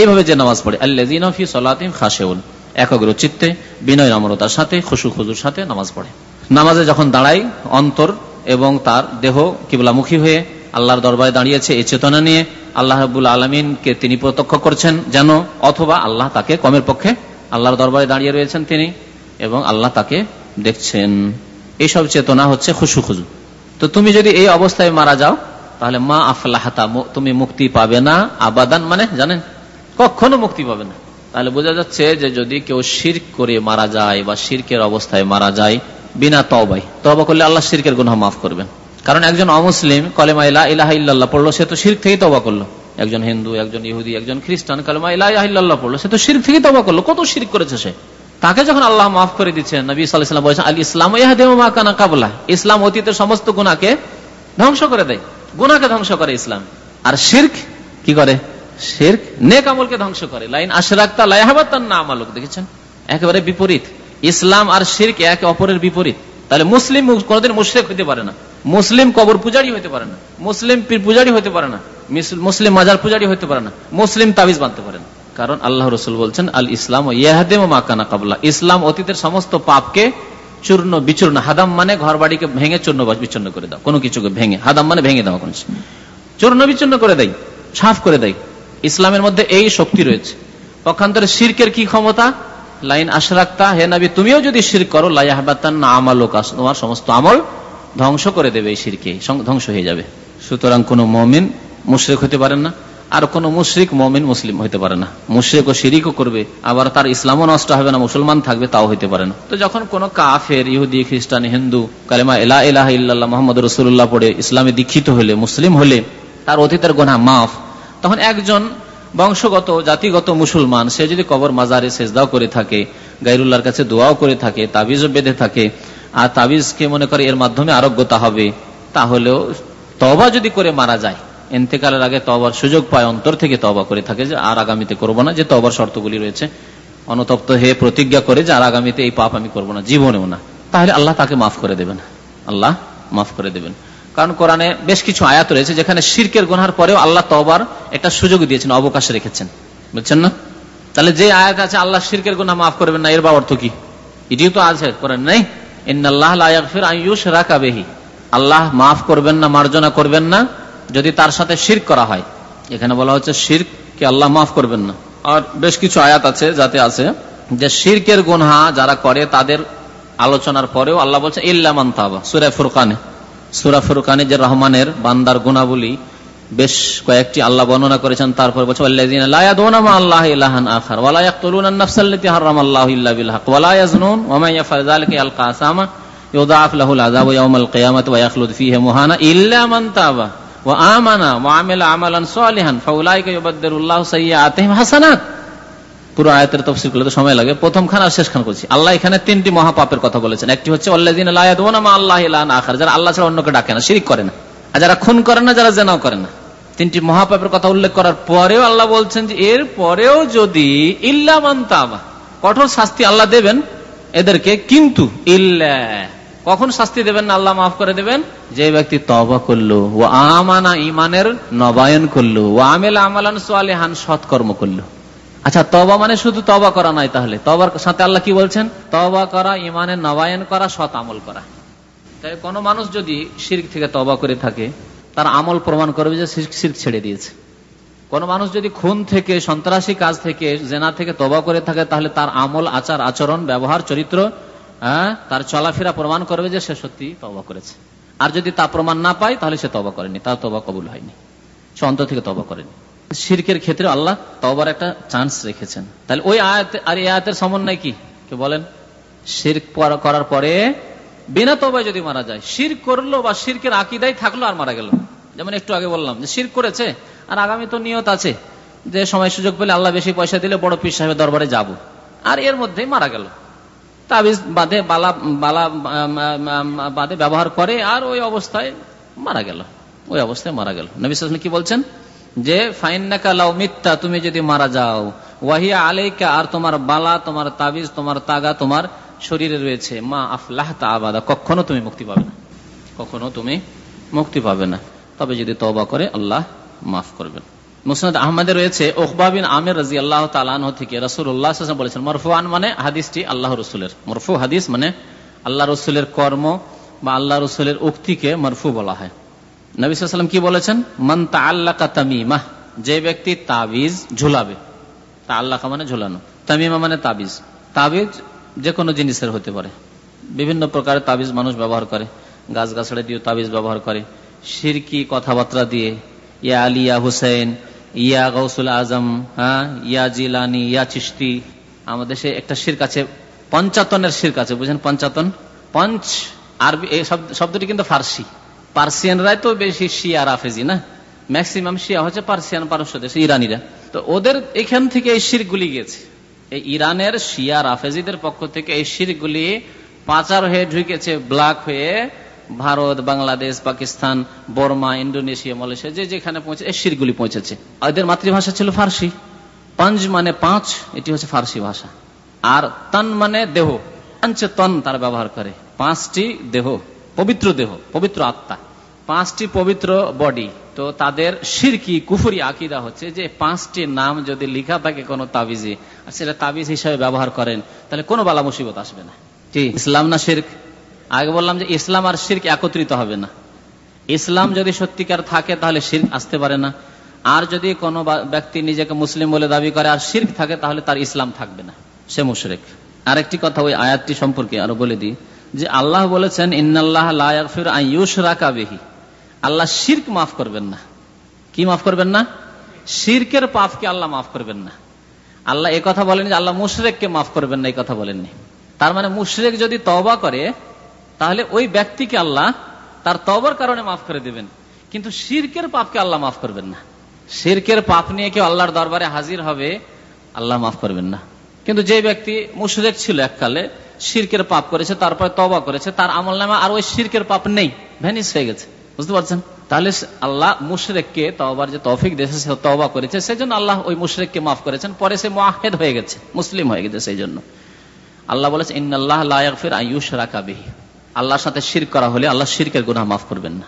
এইভাবে যে নামাজ পড়ে আল্লাহি সলাতিম খাসেউল একগ্র চিত্তে, বিনয় নম্রতার সাথে খুশু খুজুর সাথে নামাজ পড়ে। নামাজে যখন দাঁড়াই, অন্তর এবং তার দেহ কিবলামুখী হয়ে আল্লাহর দরবারে দাঁড়িয়েছে এই চেতনা নিয়ে আল্লাহ রবুল আলমিনকে তিনি প্রত্যক্ষ করছেন যেন অথবা আল্লাহ তাকে কমের পক্ষে আল্লাহর দরবারে দাঁড়িয়ে রয়েছেন তিনি এবং আল্লাহ তাকে দেখছেন। এইসব চেতনা হচ্ছে খুশু খুজু। তো তুমি যদি এই অবস্থায় মারা যাও, তাহলে মা আফলাহাতা তুমি মুক্তি পাবে না আবাদান। মানে জানেন, কখনো মুক্তি পাবে না। তাহলে বোঝা যাচ্ছে যে যদি কেউ শির্ক করে মারা যায় বা শির্কের অবস্থায় মারা যায় বিনা তবাই তবা করলে আল্লাহ শির্কের গুনা মাফ করবেন। কারণ একজন অমুসলিম কলেমা ইলাহ ইল্লাহ পড়ল, সে তো শির্ক থেকেই তবা করল। একজন হিন্দু, একজন ইহুদি, একজন খ্রিস্টান কলেমা ইলাহ ইল্লাহ পড়ল, সে তো শির্ক থেকেই তবা করল। কত শির্ক করেছে সে? তাকে যখন আল্লাহ মাফ করে দিচ্ছেন, নবী সাল্লাম বলছেন, আল ইসলাম কানা কাবলা ইসলাম অতীতের সমস্ত গুণাকে ধ্বংস করে দেয়। গুনাকে ধ্বংস করে ইসলাম। আর শির্ক কি করে? শির্ক নেক আমলকে ধ্বংস করে। লাইন আশরাক্তা লাইহাবাতান না আমালক, দেখেছেন? একেবারে বিপরীত। ইসলাম আর শির্ক একে অপরের বিপরীত। তাহলে মুসলিম কোনদিন মুশরেক হইতে পারে না। মুসলিম কবর পূজারি হইতে পারে না। মুসলিম পূজারি হইতে পারে না। মুসলিম মাজার পূজারি হইতে পারে না। মুসলিম তাবিজ বানতে পারে না। কারণ আল্লাহ রসুল বলছেন, আল ইসলাম ইয়াহাদেম মাকানা কাবলা। ইসলাম অতীতের সমস্ত পাপকে চূর্ণ, বিচূর্ণ, হাদাম মানে ঘর বাড়িকে ভেঙে চূর্ণ বিচ্ছন্ন করে দাও। কোনো কিছুকে ভেঙে, হাদাম মানে ভেঙে দাও কোন চূর্ণ বিচ্ছন্ন করে দেয় সাফ করে দেয় ইসলামের মধ্যে এই শক্তি রয়েছে। পক্ষান্তরে শির্কের কি ক্ষমতা? লাইন আশরাক্তা, হে নাবি, তুমিও যদি শির করো লাইহাবাতান না আমালোক তোমার সমস্ত আমল ধ্বংস করে দেবে এই শিরকে ধ্বংস হয়ে যাবে। সুতরাং কোন মমিন মুশ্রিক হতে পারেন না, আর কোন মুশ্রিক মমিন মুসলিম হতে পারে না। মুশ্রিক ও শিরিকও করবে, আবার তার ইসলামও নষ্ট হবে না, মুসলমান থাকবে, তাও হইতে পারে না। তো যখন কোন কাফের, ইহুদি, খ্রিস্টান, হিন্দু, কালেমা এলা এলাহ ইল্লাহ মোহাম্মদ রসুল্লাহ পড়ে, ইসলামে দীক্ষিত হলে, মুসলিম হলে, তার অতীতের গোনা মাফ, তখন একজন বংশগত, জাতিগত মুসলমান, সে যদি কবর মাজারে সেজদাও করে থাকে, গাইরুল্লাহর কাছে দোয়াও করে থাকে, তাবিজও বেঁধে থাকে, আর তাবিজকে মনে করে এর মাধ্যমে আরোগ্যতা হবে, তাহলেও তবা যদি করে মারা যায় এতেকালের আগে তবার সুযোগ পায়, অন্তর থেকে তবা করে থাকে যে আর আগামীতে করব না, যে তবার শর্তগুলি রয়েছে। অনতপ্ত হয়ে প্রতিজ্ঞা করে যে আর আগামীতে এই পাপ আমি করব না, জীবনেও না। তাহলে আল্লাহ তাকে মাফ করে দেবেন। আল্লাহ মাফ করে দেবেন। কারণ কোরআনে বেশ কিছু আয়াত রয়েছে যেখানে শির্কের গোনার পরেও আল্লাহ তবার একটা সুযোগ দিয়েছেন, অবকাশ রেখেছেন। বুঝছেন না? তাহলে যে আয়াত আছে, আল্লাহ শির্কের গোনা মাফ করবেন না, এর বা অর্থ কি? এটিও তো আছে কোরআন, নেই? আল্লাহ মাফ করবেন না, মার্জনা করবেন না, যদি তার সাথে শির করা হয়। এখানে বলা হচ্ছে শির কে আল্লাহ মাফ করবেন না। আর বেশ কিছু আয়াত আছে, যাতে আছে, যে শিরকের গুনহা যারা করে, তাদের আলোচনার পরেও আল্লাহ বলছে ইল্লামান তাবা, সুরে ফুরকানে। সুরা ফুরকানি যে রহমানের বান্দার গুণাবলী বেশ কয়েকটি আল্লাহ বর্ণনা করেছেন। তারপর বলছে আল্লাহ ইলাহান আখার ওয়ালা ইয়াকতুলুনা আন-নাফসাল্লাতী হারামাল্লাহু ইল্লা বিল হক ওয়ালা ইয়াজনুন, ওয়া মান ইয়াফআল যালিকা ইয়ালকা আসামা, ইউদাআফ লাহুল আযাবু ইয়াওমাল কিয়ামাতি ওয়া ইয়াখলুদ ফীহি মুহানা ইল্লা মান তাবা, ওয়া আমানা, ওয়া আমিলা, আমালান সালিহান, ফাউলাইকা ইউবাদদিলুল্লাহু সাইয়্যাতিহিম হাসানাত। পুরো আয়াতের তফসিল করলে তো সময় লাগে। প্রথম খান আর শেষ খান করছি। আল্লাহ এখানে তিনটি মহাপাপের কথা বলেছেন। একটি হচ্ছে আল্লাহ যারা আল্লাহ ছাড়া অন্যকে ডাকে না, শিরিক করে না। আর যারা খুন করে না, যারা জেনাও করে না। তিনটি মহাপাপের কথা উল্লেখ করার পরেও আল্লাহ বলছেন যে, এর পরেও যদি ইল্লা মান্তাবা কঠোর শাস্তি আল্লাহ দেবেন এদেরকে, কিন্তু ইল্লা, কখন শাস্তি দেবেন না আল্লাহ মাফ করে দেবেন? যে ব্যক্তি তবা করল ও আমানা ইমানের নবায়ন করল ও আমেলা আমালান সোয়ালেহান সৎকর্ম করল। আচ্ছা তবা মানে শুধু তবা করা নাই তাহলে। তবার সাথে আল্লাহ কি বলছেন? তবা করা ইমানের নবায়ন করা, সৎ আমল করা। তাই কোনো মানুষ যদি শির্ক থেকে তবা করে থাকে, তার আমল প্রমাণ করবে যে শির্ক ছেড়ে দিয়েছে। কোন মানুষ যদি খুন থেকে, সন্ত্রাসী কাজ থেকে, জেনা থেকে তবা করে থাকে, তাহলে তার আমল, আচার, আচরণ, ব্যবহার, চরিত্র হ্যাঁ তার চলাফেরা প্রমাণ করবে যে সে সত্যি তবা করেছে। আর যদি তা প্রমাণ না পায়, তাহলে সে তবা করেনি, তার তবা কবুল হয়নি। সে অন্তর থেকে তবা করেনি। শিরকের ক্ষেত্রে আল্লাহ তবার একটা চান্স রেখেছেন। তাহলে ওই আয়াত, আর এই আয়াতের সমন্বয় কি? কে বলেন? শির করার পরে বিনা তবায় যদি মারা যায় শির করল বা শিরকের আকিদাই থাকল আর মারা গেল। যেমন একটু আগে বললাম যে শির করেছে, আর আগামী তো নিয়ত আছে যে সময় সুযোগ পেলে আল্লাহ বেশি পয়সা দিলে বড় পীর সাহেবের দরবারে যাব। আর এর মধ্যেই মারা গেল। তাবিজ বাদে বালা বালা বাদে ব্যবহার করে, আর ওই অবস্থায় মারা গেল। ওই অবস্থায় মারা গেল। নবী কি বলছেন? যে ফাইনাকা লাউ মিথ্যা তুমি যদি মারা যাও, ওয়াহিয়া আলাইকা, আর তোমার বালা, তোমার তাবিজ, তোমার তাগা, তোমার শরীরে রয়েছে। মা আফলাহ আবাদা, কখনো তুমি মুক্তি পাবে না। কখনো তুমি মুক্তি পাবে না। তবে যদি তবা করে, আল্লাহ মাফ করবেন। মুসনাদ আহমদে রয়েছে ওকবাবিন আমির রাজি আল্লাহ তালান থেকে রসুল্লাহ বলেছেন মরফুয়ান মানে হাদিসটি আল্লাহ রসুলের। মরফু হাদিস মানে আল্লাহ রসুলের কর্ম বা আল্লাহ রসুলের উক্তিকে মরফু বলা হয়। নবী সাল্লাম কি বলেছেন? মন তা তামিমা যে ব্যক্তি তাবিজ ঝুলাবে। তা আল্লাহ মানে ঝুলানো। তামিমা মানে তাবিজ। তাবিজ যে কোনো জিনিসের হতে পারে। বিভিন্ন প্রকারের তাবিজ মানুষ ব্যবহার করে। গাছ গাছড়া দিয়ে তাবিজ ব্যবহার করে। সিরকি কথাবার্তা দিয়ে, ইয়া আলিয়া হুসেন ইয়া গৌসুল আজম হ্যাঁ ইয়া জিলানি ইয়া চিস্তি আমাদের সে একটা শির কাছে পঞ্চাতনের শির কাছে বুঝেন পঞ্চাতন? পঞ্চ আরবি, এই শব্দটি কিন্তু ফার্সি। পার্সিয়ানরাই তো বেশি শিয়া, রাফেজি, না? ম্যাক্সিমাম শিয়া হচ্ছে পার্সিয়ান পারস্য দেশে ইরানিরা। তো ওদের এখান থেকে এই শিরগুলি গেছে এই ইরানের শিয়া, রাফেজিদের পক্ষ থেকে এই শিরগুলি পাচার হয়ে ঢুকেছে, ব্লাক হয়ে Bharat, Bangladesh, Pakistan, Burma Indonesia Malaysia, যে যেখানে পৌঁছে এই শিরগুলি পৌঁছেছে। এদের মাতৃভাষা ছিল ফার্সি। পাঞ্জ মানে পাঁচ, এটি হচ্ছে ফার্সি ভাষা। আর তন মানে দেহ। পাঞ্চ তন তারা ব্যবহার করে। পাঁচটি দেহ। পবিত্র দেহ পবিত্র আত্মা। পাঁচটি পবিত্র বডি তো তাদের সিরকি কুফুরি আকিদা হচ্ছে যে পাঁচটি নাম যদি লিখা থাকে কোনো তাবিজে আর সেটা তাবিজ হিসাবে ব্যবহার করেন তাহলে কোনো বালা মুসিবত আসবে না। কি ইসলাম না শির্ক আগে বললাম যে ইসলাম আর শির্ক একত্রিত হবে না। ইসলাম যদি সত্যিকার থাকে তাহলে শির্ক আসতে পারে না। আর যদি কোনো ব্যক্তি নিজেকে মুসলিম বলে দাবি করে আর শির্ক থাকে তাহলে তার ইসলাম থাকবে না। সে মুশরেক। আরেকটি কথা ওই আয়াতটি সম্পর্কে আরও বলে দিই। যে আল্লাহ বলেছেন, ইন্নাল্লাহ রাকা বেহি। আল্লাহ শির্ক মাফ করবেন না। কি মাফ করবেন না? শির্কের পাপকে আল্লাহ মাফ করবেন না। আল্লাহ এ কথা বলেনি আল্লাহ মুশরেককে মাফ করবেন না, এই কথা বলেননি। তার মানে মুশরেক যদি তবা করে, তাহলে ওই ব্যক্তিকে আল্লাহ তার তবর কারণে মাফ করে দেবেন। কিন্তু শির্কের পাপকে আল্লাহ মাফ করবেন না। শির্কের পাপ নিয়ে কেউ আল্লাহর দরবারে হাজির হবে, আল্লাহ মাফ করবেন না। কিন্তু যে ব্যক্তি মুশরেক ছিল এককালে শির্কের পাপ করেছে, তারপরে তবা করেছে, তার আমল নামা আর ওই শির্কের পাপ নেই। ভ্যানিস হয়ে গেছে। বুঝতে পারছেন? তাহলে আল্লাহ মুশরেককে তবার যে তৌফিক দেশে সে তবা করেছে। সেই জন্য আল্লাহ ওই মুশরেককে মাফ করেছেন। পরে সে মাহেদ হয়ে গেছে, মুসলিম হয়ে গেছে সেই জন্য আল্লাহ বলেছে ইন্নআল্লাহ লাফির আয়ুষ রাকাবিহি আল্লাহর সাথে শির করা হলে আল্লাহ শিরকের গুনাহ মাফ করবেন না।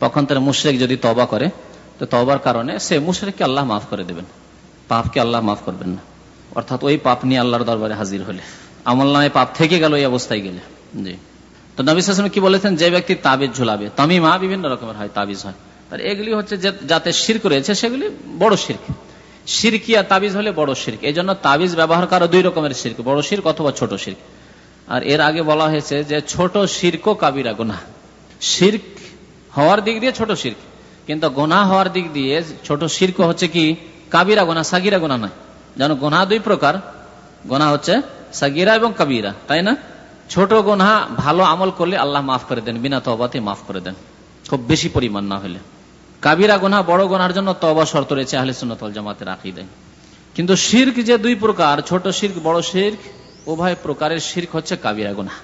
তখন তার মুশরেক যদি তবা করে, তো তবার কারণে সে মুশরেককে আল্লাহ মাফ করে দেবেন। পাপকে আল্লাহ মাফ করবেন না। অর্থাৎ ওই পাপ নিয়ে আল্লাহর দরবারে হাজির হলে। আমল নামে পাপ থেকে গেল, এই অবস্থায় গেলে। জি। তো নবিস কি বলেছেন? যে ব্যক্তি তাবিজ ঝুলাবে, তামিমা বিভিন্ন রকমের হয়, তাবিজ হয়। তার এগুলি হচ্ছে যাতে শির্ক রয়েছে, সেগুলি বড় শির্ক। সিরকিয়া তাবিজ হলে বড় শির্ক। এই জন্য তাবিজ ব্যবহার করা দুই রকমের শির্ক, বড় শির্ক অথবা ছোট শির্ক। আর এর আগে বলা হয়েছে যে ছোট শির্ক কাবিরা গোনা শির্ক হওয়ার দিক দিয়ে ছোট শির্ক, কিন্তু গোনা হওয়ার দিক দিয়ে ছোট শির্ক হচ্ছে কি? কাবিরা গোনা সাগিরা গোনা নয়। যেন গোনা দুই প্রকার। গোনা হচ্ছে সাগিরা এবং কাবিরা, তাই না? ছোট গোনা ভালো আমল করলে আল্লাহ মাফ করে দেন, বিনা তবাতে মাফ করে দেন। খুব বেশি পরিমাণ না হলে। কাবিরা গোনা বড় গোনার জন্য তবা শর্ত রয়েছে আহলে সুন্নতল জামাতের আঁকি দেয় কিন্তু শির্ক যে দুই প্রকার, ছোট শির্ক, বড় শির্ক, উভয় প্রকারের শির্ক হচ্ছে কাবিরা গোনা।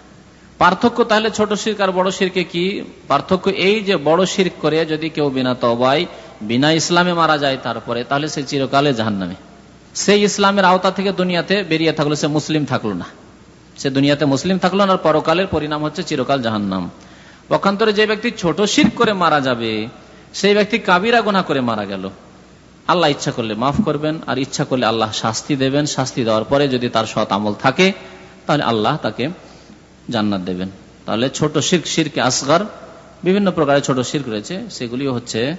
পার্থক্য তাহলে ছোট শির্ক আর বড় শিরকে কি? পার্থক্য এই যে বড় শির্ক করে যদি কেউ বিনা তবাই বিনা ইসলামে মারা যায় তারপরে, তাহলে সে চিরকালে জাহান নামে সেই ইসলামের আওতা থেকে দুনিয়াতে বেরিয়ে থাকল, সে মুসলিম থাকল না। সে দুনিয়াতে মুসলিম থাকল না পরকালের পরিণাম হচ্ছে চিরকাল জাহান্নাম। পক্ষান্তরে যে ব্যক্তি ছোট শির করে মারা যাবে, সেই ব্যক্তি কাবিরা গোনা করে মারা গেল। আল্লাহ ইচ্ছা করলে মাফ করবেন, আর ইচ্ছা করলে আল্লাহ শাস্তি দেবেন। শাস্তি দেওয়ার পরে যদি তার সৎ আমল থাকে, তাহলে আল্লাহ তাকে জান্নাত দেবেন। তাহলে ছোট শির্ক শিরকে আসগার, বিভিন্ন প্রকারের ছোট শির্ক রয়েছে সেগুলি হচ্ছে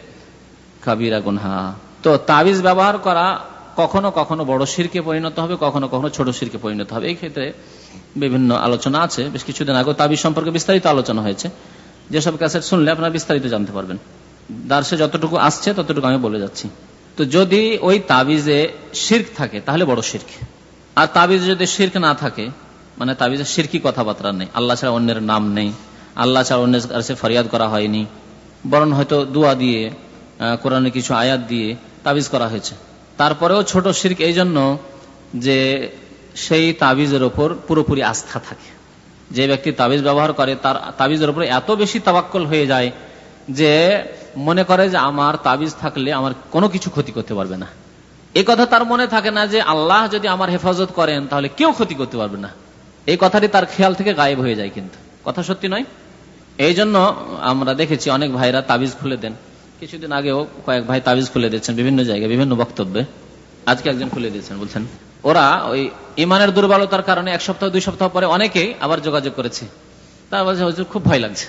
কাবিরা গুনহা। তো তাবিজ ব্যবহার করা কখনো কখনো বড় শিরকে পরিণত হবে, কখনো কখনো ছোট শিরকে পরিণত হবে। এই ক্ষেত্রে বিভিন্ন আলোচনা আছে। বেশ কিছুদিন আগে তাবিজ সম্পর্কে বিস্তারিত আলোচনা হয়েছে। যেসব ক্যাসেট শুনলে আপনারা বিস্তারিত জানতে পারবেন। দার্সে যতটুকু আসছে, ততটুকু আমি বলে যাচ্ছি। তো যদি ওই তাবিজে শির্ক থাকে, তাহলে বড় শির্ক। আর তাবিজে যদি শির্ক না থাকে মানে তাবিজে শিরকি কথাবার্তা নেই। আল্লাহ ছাড়া অন্যের নাম নেই। আল্লাহ ছাড়া অন্যের কাছে ফরিয়াদ করা হয়নি। বরং হয়তো দোয়া দিয়ে কোরআনে কিছু আয়াত দিয়ে তাবিজ করা হয়েছে। তারপরেও ছোট শির্ক এই জন্য যে সেই তাবিজের ওপর পুরোপুরি আস্থা থাকে। যে ব্যক্তি তাবিজ ব্যবহার করে, তার তাবিজের উপরে এত বেশি তাবাক্কল হয়ে যায় যে মনে করে যে আমার তাবিজ থাকলে আমার কোনো কিছু ক্ষতি করতে পারবে না। এই কথা তার মনে থাকে না যে আল্লাহ যদি আমার হেফাজত করেন তাহলে কেউ ক্ষতি করতে পারবে না। এই কথাটি তার খেয়াল থেকে গায়েব হয়ে যায় কিন্তু। কথা সত্যি নয়? এই জন্য আমরা দেখেছি অনেক ভাইরা তাবিজ খুলে দেন। কিছুদিন আগেও কয়েক ভাই তাবিজ খুলে দিচ্ছেন বিভিন্ন জায়গায়, বিভিন্ন বক্তব্যে। আজকে একজন খুলে দিয়েছেন, বলছেন, ওরা ওই ইমানের দুর্বলতার কারণে এক সপ্তাহ, দুই সপ্তাহ পরে অনেকেই আবার যোগাযোগ করেছে। তা বলছে খুব ভয় লাগছে।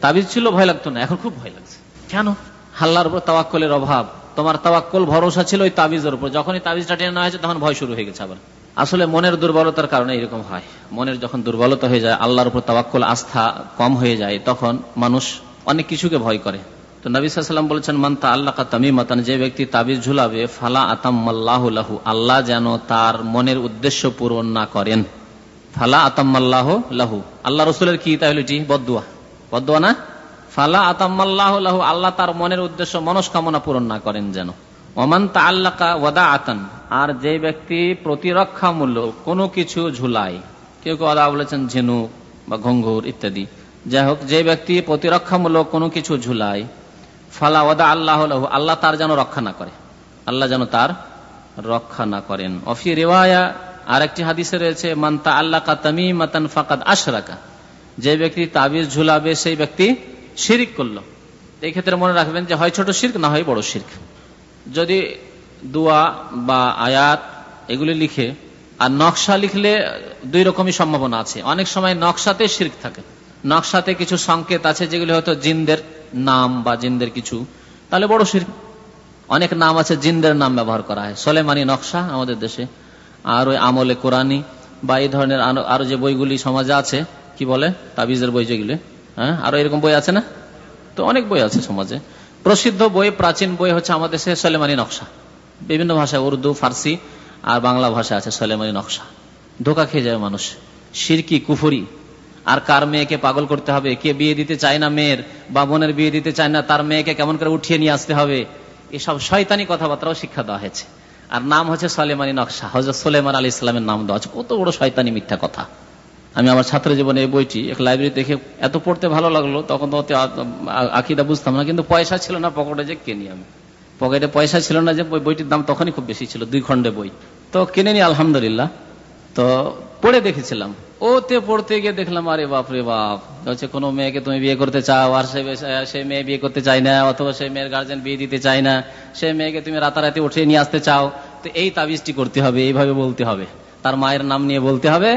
তাবিজ ছিল, ভয় লাগতো না, এখন খুব ভয় লাগছে। কেন? হাল্লার উপর তাওয়াক্কলের অভাব। তোমার তাওয়াক্কল ভরসা ছিল ওই তাবিজের উপর। যখনই তাবিজটা টেনে নেওয়া হয়েছে, তখন ভয় শুরু হয়ে গেছে আবার। আসলে মনের দুর্বলতার কারণে এরকম হয়। মনের যখন দুর্বলতা হয়ে যায়, আল্লাহর উপর তাওয়াক্কল আস্থা কম হয়ে যায়, তখন মানুষ অনেক কিছুকে ভয় করে। তো নবী বলেছেন মান্তা আল্লাহ তামিমাতান যে ব্যক্তি তাবিজ ঝুলাবে, ফালা আতাম্মাল্লাহু আল্লাহ যেন তার মনের উদ্দেশ্য পূরণ না করেন। ফালা আতাম্মাল্লাহ লাহু, আল্লাহ রসুলের কি তাহলে এটি? বদুয়া বদুয়া না? ফালা আতাম্মাল্লাহ লাহু, আল্লাহ তার মনের উদ্দেশ্য, মনস্কামনা পূরণ না করেন যেন। ওমান তা আল্লাকা ওয়াদা আতান আর যে ব্যক্তি প্রতিরক্ষামূলক কোনো কিছু ঝুলায় কেউ কেউ আদা বলেছেন ঝিনুক বা ঘঙ্গুর ইত্যাদি। যাই হোক, যে ব্যক্তি প্রতিরক্ষামূলক কোনো কিছু ঝুলায় ফালা ওয়াদা আল্লাহ আল্লাহ তার যেন রক্ষা না করে। আল্লাহ যেন তার রক্ষা না করেন। অফি রেওয়ায়া আর একটি হাদিসে রয়েছে মান্তা আল্লাহ তামি মাতান ফাকাদ আশরাকা। যে ব্যক্তি তাবিজ ঝুলাবে, সেই ব্যক্তি শিরিক করল। এই ক্ষেত্রে মনে রাখবেন যে, হয় ছোট শির্ক, না হয় বড় শির্ক। যদি দোয়া বা আয়াত এগুলি লিখে, আর নকশা লিখলে দুই রকমই সম্ভাবনা আছে। অনেক সময় নকশাতে শির্ক থাকে। নকশাতে কিছু সংকেত আছে, যেগুলি হয়তো জিনদের নাম বা জিনদের কিছু, তাহলে বড় শির্ক অনেক নাম আছে জিনদের নাম ব্যবহার করা হয়। সোলেমানি নকশা আমাদের দেশে, আর ওই আমলে কোরআনী, বা এই ধরনের আরও যে বইগুলি সমাজে আছে, কি বলে? তাবিজের বই যেগুলি হ্যাঁ? আরও এরকম বই আছে না? তো অনেক বই আছে সমাজে। প্রসিদ্ধ বই, প্রাচীন বই হচ্ছে আমাদের দেশে সলেমানি নকশা। বিভিন্ন ভাষায়, উর্দু, ফার্সি, আর বাংলা ভাষা আছে সলেমানি নকশা। ধোকা খেয়ে যায় মানুষ। সিরকি কুফুরি আর কার মেয়েকে পাগল করতে হবে? কে বিয়ে দিতে চায় না মেয়ের? বা বোনের বিয়ে দিতে চায় না, তার মেয়েকে কেমন করে উঠিয়ে নিয়ে আসতে হবে? এসব শয়তানি কথাবার্তাও শিক্ষা দেওয়া হয়েছে। আর নাম হচ্ছে সলেমানি নকশা। হজরত সোলেমান আলী ইসলামের নাম দেওয়া আছে কত বড় শয়তানি মিথ্যা কথা। আমি আমার ছাত্র জীবনে এই বইটি এক লাইব্রেরি দেখে এত পড়তে ভালো লাগল, তখন তো আকিদা বুঝতাম না, কিন্তু পয়সা ছিল না পকেটে যে কিনি আমি। পকেটে পয়সা ছিল না যে বইটির দাম তখনই খুব বেশি ছিল, দুই খন্ডে বই। তো কিনে নি আলহামদুলিল্লাহ। তো পড়ে দেখেছিলাম। ওতে পড়তে গিয়ে দেখলাম, আরে বাপ রে বাপ। হচ্ছে কোনো মেয়েকে তুমি বিয়ে করতে চাও? আর সে মেয়ে বিয়ে করতে চায় না, অথবা সেই মেয়ের গার্জেন বিয়ে দিতে চায় না। সে মেয়েকে তুমি রাতারাতি উঠিয়ে নিয়ে আসতে চাও? তো এই তাবিজটি করতে হবে, এইভাবে বলতে হবে। তার মায়ের নাম নিয়ে বলতে হবে,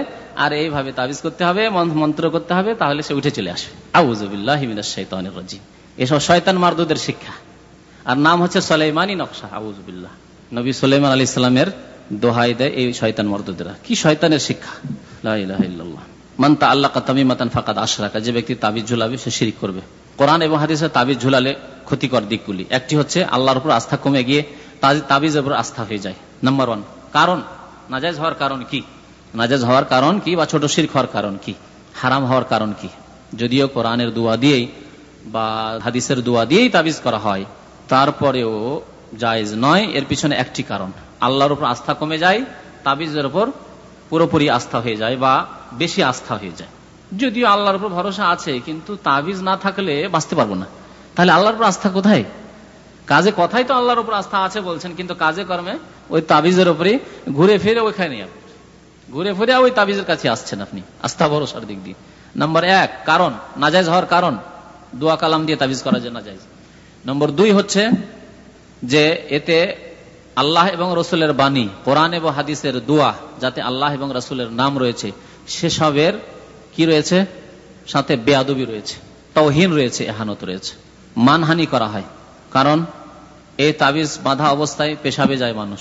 আর এইভাবে তাবিজ করতে হবে মন্ত্র করতে হবে, তাহলে সে উঠে চলে আসবে। আউজবিল্লাহিমিনাশাইতানির রাজিম। এসব শয়তান মারদুদের শিক্ষা। আর নাম হচ্ছে সলেমানি নকশা আউজবিল্লাহ নবী সুলাইমান আলী ইসলামের দোহাই দেয় এই শয়তান মর্দুদেরা। কি শয়তানের শিক্ষা? মান্তা আল্লাহ কাতামিমাতান ফাকাদ আশরাকা। যে ব্যক্তি তাবিজ ঝুলাবে, সে শিরিক করবে। কোরআন এবং হাদিসে তাবিজ ঝুলালে ক্ষতিকর দিকগুলি। একটি হচ্ছে আল্লাহর উপর আস্থা কমে গিয়ে তাবিজের উপর আস্থা হয়ে যায়। নাম্বার ওয়ান, কারণ নাজাজ হওয়ার কারণ কি? নাজাজ হওয়ার কারণ কি বা ছোট শির হওয়ার কারণ কি? হারাম হওয়ার কারণ কি? যদিও কোরআনের দোয়া দিয়েই বা হাদিসের দোয়া দিয়েই তাবিজ করা হয়, তারপরেও জায়জ নয়। এর পিছনে একটি কারণ। আল্লাহর উপর আস্থা কমে যায়, তাবিজের উপর পুরোপুরি আস্থা হয়ে যায় বা বেশি আস্থা হয়ে যায়। যদিও আল্লাহর উপর ভরসা আছে, কিন্তু তাবিজ না থাকলে বাঁচতে পারব না। তাহলে আল্লাহর উপর আস্থা কোথায়? কাজে কথাই তো আল্লাহর উপর আস্থা আছে বলছেন, কিন্তু কাজে কর্মে ওই তাবিজের উপরে ঘুরে ফিরে ওইখানে ঘুরে ফিরে ওই তাবিজের কাছে আসছেন আপনি, আস্থা ভরসার দিক দিয়ে। নম্বর এক, কারণ নাজাইজ হওয়ার কারণ, দোয়া কালাম দিয়ে তাবিজ করা যায় নাজাইজ নম্বর দুই হচ্ছে যে, এতে আল্লাহ এবং রসুলের বাণী, কোরআন এবং হাদিসের দোয়া, যাতে আল্লাহ এবং রসুলের নাম রয়েছে। সেসবের কি রয়েছে? সাথে বেয়াদবি রয়েছে তৌহিন রয়েছে, এহানত রয়েছে। মানহানি করা হয়। কারণ এই তাবিজ বাঁধা অবস্থায় পেশাবে যায় মানুষ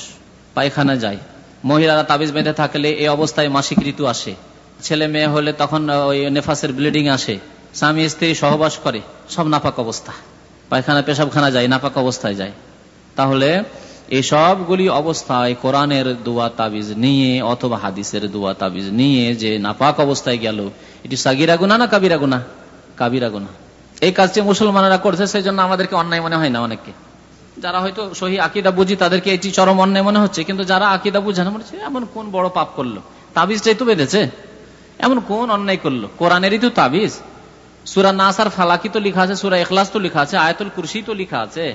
পায়খানা যায়। মহিলারা তাবিজ বেঁধে থাকলে এই অবস্থায় মাসিক ঋতু আসে। ছেলে মেয়ে হলে তখন ওই নেফাসের ব্লিডিং আসে। স্বামী স্ত্রী সহবাস করে, সব নাপাক অবস্থা। পায়খানা, পেশাবখানা যায়, নাপাক অবস্থায় যায়। তাহলে এই সবগুলি অবস্থায় কোরআনের দোয়া তাবিজ নিয়ে অথবা হাদিসের দোয়া তাবিজ নিয়ে যে নাপাক অবস্থায় গেল, এটি সাগিরা গুনা না কাবিরা গুনা কাবিরা গুনা এই কাজটি মুসলমানেরা করছে সেই জন্য আমাদেরকে অন্যায় মনে হয় না অনেককে। যারা হয়তো সহি আকিদা বুঝি, তাদেরকে এটি চরম অন্যায় মনে হচ্ছে, কিন্তু যারা আকিদা বুঝে না, মনে হচ্ছে এমন কোন বড় পাপ করল? তাবিজটাই তো বেঁধেছে। এমন কোন অন্যায় করল? কোরআনেরই তো তাবিজ। সুরা নাসার ফালাকি তো লিখা আছে, সুরা এখলাস তো লিখা আছে, আয়তুল কুরসি তো লিখা আছে।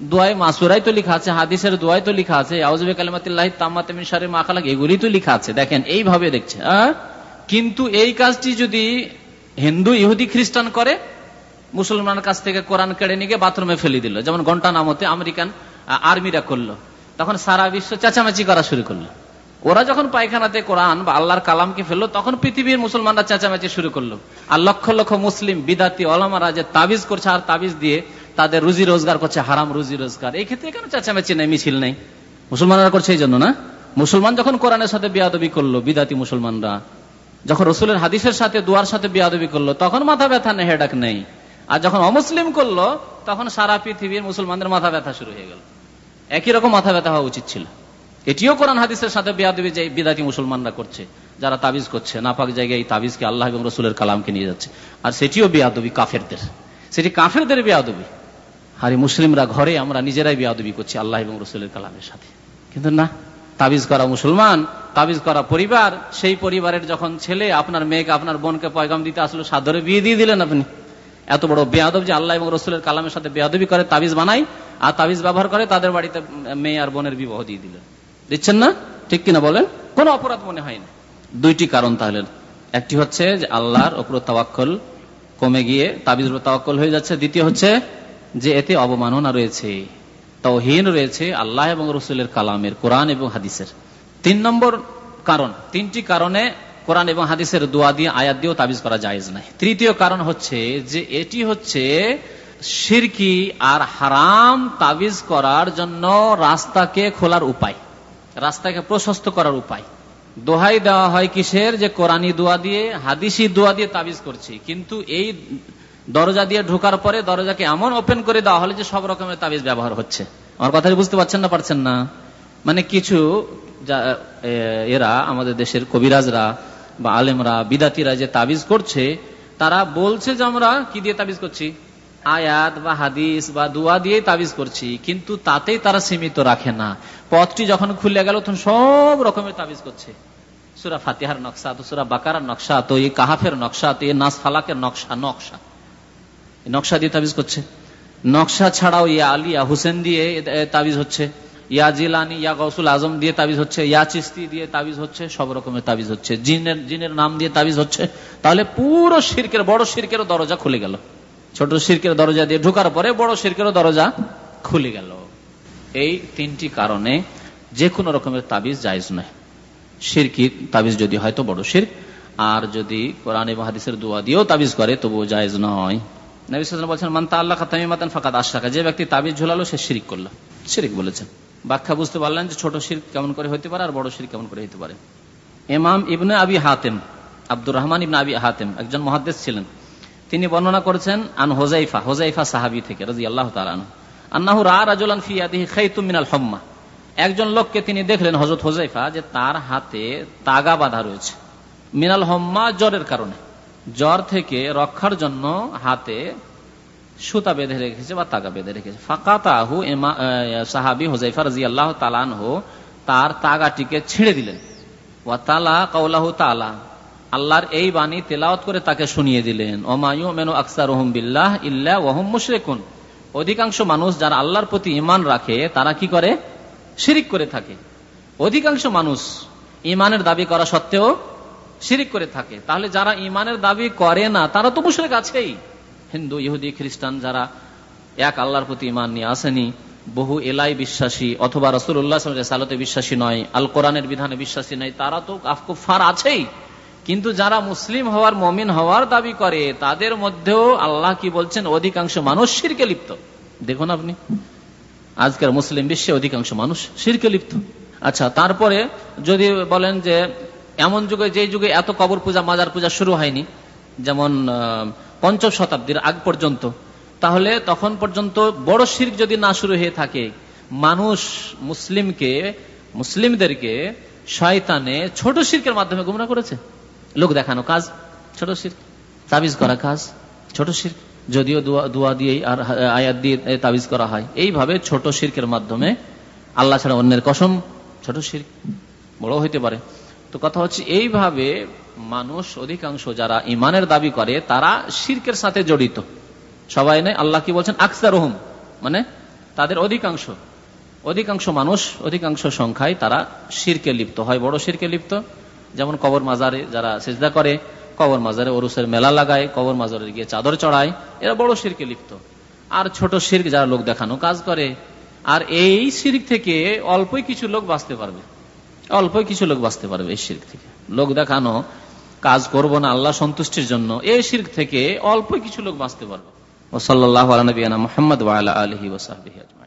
দোয়াই মাসুরাই তো লিখা আছে, হাদিসের দোয়াই তো লিখা আছে আউজবে কালিমাতিল্লাহ তাম্মাতিন সারে মাখালাক এগুলি তো লিখা আছে। দেখেন, এইভাবে দেখছে কিন্তু এই কাজটি যদি হিন্দু, ইহুদি, খ্রিস্টান করে মুসলমানের কাছ থেকে কোরআন কেড়ে নিয়ে বাথরুমে ফেলে দিল। যেমন ঘণ্টা নামতে আমেরিকান আর্মিরা করল। তখন সারা বিশ্ব চেঁচামেচি করা শুরু করল। ওরা যখন পায়খানাতে কোরআন বা আল্লাহর কালামকে ফেলল, তখন পৃথিবীর মুসলমানরা চেঁচামেচি শুরু করল। আর লক্ষ লক্ষ মুসলিম, বিদাতি অলমারা যে তাবিজ করছে, আর তাবিজ দিয়ে তাদের রুজি রোজগার করছে, হারাম রুজি রোজগার। এই ক্ষেত্রে কেন চেঁচামেচি নেই, মিছিল নেই? মুসলমানরা করছে এই জন্য না? মুসলমান যখন কোরআনের সাথে বিয়াদবি করল, বিদাতি মুসলমানরা, যখন রসুলের হাদিসের সাথে, দুয়ার সাথে বিয়াদবি করল, তখন মাথা ব্যথা নেই, হেডাক নেই। আর যখন অমুসলিম করল, তখন সারা পৃথিবীর মুসলমানদের মাথা ব্যথা শুরু হয়ে গেল। একই রকম মাথা ব্যথা হওয়া উচিত ছিল। এটিও কোরআন হাদিসের সাথে বেয়াদবি যে বিদাতি মুসলমানরা করছে, যারা তাবিজ করছে, নাপাক জায়গায় এই তাবিজকে আল্লাহ এবং রসুলের কালামকে নিয়ে যাচ্ছে। আর সেটিও বেয়াদবি কাফেরদের। সেটি কাফেরদের বেয়াদবি। আর মুসলিমরা ঘরে আমরা নিজেরাই বেয়াদবি করছি আল্লাহ এবং রসুলের কালামের সাথে। কিন্তু না, তাবিজ করা মুসলমান, তাবিজ করা পরিবার, সেই পরিবারের যখন ছেলে আপনার মেয়েকে, আপনার বোনকে পয়গাম দিতে আসলো, সাদরে বিয়ে দিয়ে দিলেন আপনি। এত বড় বেয়াদব যে আল্লাহ এবং রসুলের কালামের সাথে বেয়াদবি করে, তাবিজ বানাই আর তাবিজ ব্যবহার করে তাদের বাড়িতে মেয়ে আর বোনের বিবাহ দিয়ে দিলেন। দিচ্ছেন না? ঠিক কিনা বলেন? কোন অপরাধ মনে হয় না। দুইটি কারণ তাহলে। একটি হচ্ছে যে আল্লাহর ওপর তাওয়াক্কল কমে গিয়ে তাবিজ তাওয়াক্কল হয়ে যাচ্ছে। দ্বিতীয় হচ্ছে যে এতে অবমাননা রয়েছে তৌহীন রয়েছে আল্লাহ এবং রসুলের কালামের, কোরআন এবং হাদিসের। তিন নম্বর কারণ, তিনটি কারণে কোরআন এবং হাদিসের দোয়া দিয়ে, আয়াত দিয়েও তাবিজ করা যায় নাই তৃতীয় কারণ হচ্ছে যে এটি হচ্ছে সিরকি আর হারাম তাবিজ করার জন্য রাস্তাকে খোলার উপায়, রাস্তাকে প্রশস্ত করার উপায়। দোহাই দেওয়া হয় কিসের? যে কোরআনী দোয়া দিয়ে হাদিসি দোয়া দিয়ে তাবিজ করছি। কিন্তু এই দরজা দিয়ে ঢোকার পরে দরজাকে এমন ওপেন করে দেওয়া হলে যে সব রকমের তাবিজ ব্যবহার হচ্ছে। আমার কথা বুঝতে পারছেন না পারছেন না? মানে কিছু এরা, আমাদের দেশের কবিরাজরা বা আলেমরা, বিদাতিরা যে তাবিজ করছে, তারা বলছে যে আমরা কি দিয়ে তাবিজ করছি? আয়াত বা হাদিস বা দুয়া দিয়ে তাবিজ করছি, কিন্তু তাতেই তারা সীমিত রাখে না। পথটি যখন খুলে গেল, তখন সব রকমের তাবিজ করছে। সুরা ফাতিহার নকশা, তো সুরা বাকারার নকশা, তো এই কাহাফের নকশা, তো এই নাস ফালাকের নকশা নকশা। নকশা দিয়ে তাবিজ করছে। নকশা ছাড়াও ইয়া আলিয়া হুসেন দিয়ে তাবিজ হচ্ছে। ইয়া জিলানি, ইয়া গৌসুল আজম দিয়ে তাবিজ হচ্ছে। ইয়া চিস্তি দিয়ে তাবিজ হচ্ছে। সব রকমের তাবিজ হচ্ছে। জিনের জিনের নাম দিয়ে তাবিজ হচ্ছে। তাহলে পুরো শিরকের, বড় শিরকের দরজা খুলে গেল। ছোট শিরকের দরজা দিয়ে ঢুকার পরে বড় শিরকের দরজা খুলে গেল। এই তিনটি কারণে যে কোনো রকমের তাবিজ জায়জ নয়। শিরকি তাবিজ যদি হয়তো বড় শির। আর যদি কোরআন এবং দোয়া দিয়েও তাবিজ করে তবুও জায়জ নয়। বলছেন মান্তা আল্লাহ খাতামিমাতান ফাঁকাত আশাকা যে ব্যক্তি তাবিজ ঝুলালো, সে শিরিক করল। শিরিক বলেছেন। ব্যাখ্যা বুঝতে পারলেন যে ছোট শির কেমন করে হইতে পারে আর বড় শির কেমন করে হইতে পারে। এমাম ইবনে আবি হাতেম, আব্দুর রহমান ইবনে আবি হাতেম একজন মহাদ্দেশ ছিলেন। তিনি বর্ণনা করেছেন, আন হোজাইফা হোজাইফা সাহাবি থেকে রাজি আল্লাহ তালান আন্নাহু রা রাজুলান ফিয়াদিহি খাইতুম মিনাল হম্মা। একজন লোককে তিনি দেখলেন হজরত হোজাইফা যে তার হাতে তাগা বাঁধা রয়েছে। মিনাল হম্মা জ্বরের কারণে। জ্বর থেকে রক্ষার জন্য হাতে সুতা বেঁধে রেখেছে বা তাগা বেঁধে রেখেছে। ফাঁকা তাহু সাহাবি হোজাইফা রাজি আল্লাহ তালান হো তার তাগাটিকে ছিঁড়ে দিলেন। ওয়া তালা তালা আল্লাহর এই বাণী তেলাওত করে তাকে শুনিয়ে দিলেন। ওমায়ু মেনু আকসার বিল্লাহ ইল্লা ওহম মুশরেকুন। অধিকাংশ মানুষ যারা আল্লাহর প্রতি ইমান রাখে, তারা কি করে? শিরিক করে থাকে। অধিকাংশ মানুষ ইমানের দাবি করা সত্ত্বেও শিরিক করে থাকে। তাহলে যারা ইমানের দাবি করে না, তারা তো মুশরেক আছেই। হিন্দু, ইহুদি, খ্রিস্টান যারা এক আল্লাহর প্রতি ইমান নিয়ে আসেনি, বহু এলাই বিশ্বাসী অথবা রসুল্লাহ সালতে বিশ্বাসী নয় আল কোরআনের বিধানে বিশ্বাসী নয়, তারা তো আফকুফার আছেই। কিন্তু যারা মুসলিম হওয়ার, মমিন হওয়ার দাবি করে, তাদের মধ্যেও আল্লাহ কি বলছেন? অধিকাংশ মানুষ শিরকে লিপ্ত। দেখুন আপনি, আজকের মুসলিম বিশ্বে অধিকাংশ মানুষ শিরকে লিপ্ত। আচ্ছা তারপরে যদি বলেন যে এমন যুগে, যে যুগে এত কবর পূজা, মাজার পূজা শুরু হয়নি, যেমন পঞ্চম শতাব্দীর আগ পর্যন্ত, তাহলে তখন পর্যন্ত বড় শির্ক যদি না শুরু হয়ে থাকে, মানুষ মুসলিমকে, মুসলিমদেরকে শয়তানে ছোট শির্কের মাধ্যমে গুমরা করেছে। লোক দেখানো কাজ, ছোট শির তাবিজ করা কাজ, ছোট শির যদিও দোয়া, দিয়ে আর আয়াত দিয়ে তাবিজ করা হয়। এইভাবে ছোট শির্কের মাধ্যমে আল্লাহ ছাড়া অন্যের কসম ছোট শির বড় হইতে পারে। তো কথা হচ্ছে এইভাবে মানুষ অধিকাংশ যারা ইমানের দাবি করে, তারা শির্কের সাথে জড়িত। সবাই নেই আল্লাহ কি বলছেন? আকসার রহম মানে তাদের অধিকাংশ। অধিকাংশ মানুষ, অধিকাংশ সংখ্যায় তারা শিরকে লিপ্ত। হয় বড় শিরকে লিপ্ত, যেমন কবর মাজারে যারা সেজদা করে, কবর মাজারে ওরুসের মেলা লাগায়, কবর মাজারে গিয়ে চাদর চড়ায়, এরা বড় শিরকে লিপ্ত। আর ছোট শির্ক যারা লোক দেখানো কাজ করে, আর এই শির্ক থেকে অল্পই কিছু লোক বাঁচতে পারবে। অল্পই কিছু লোক বাঁচতে পারবে এই শির্ক থেকে। লোক দেখানো, কাজ করব না, আল্লাহ সন্তুষ্টির জন্য এই শির্ক থেকে অল্প কিছু লোক বাঁচতে পারবে। ও সাল্লাহ আলনবীনা মোহাম্মদ আলহি ওসাহি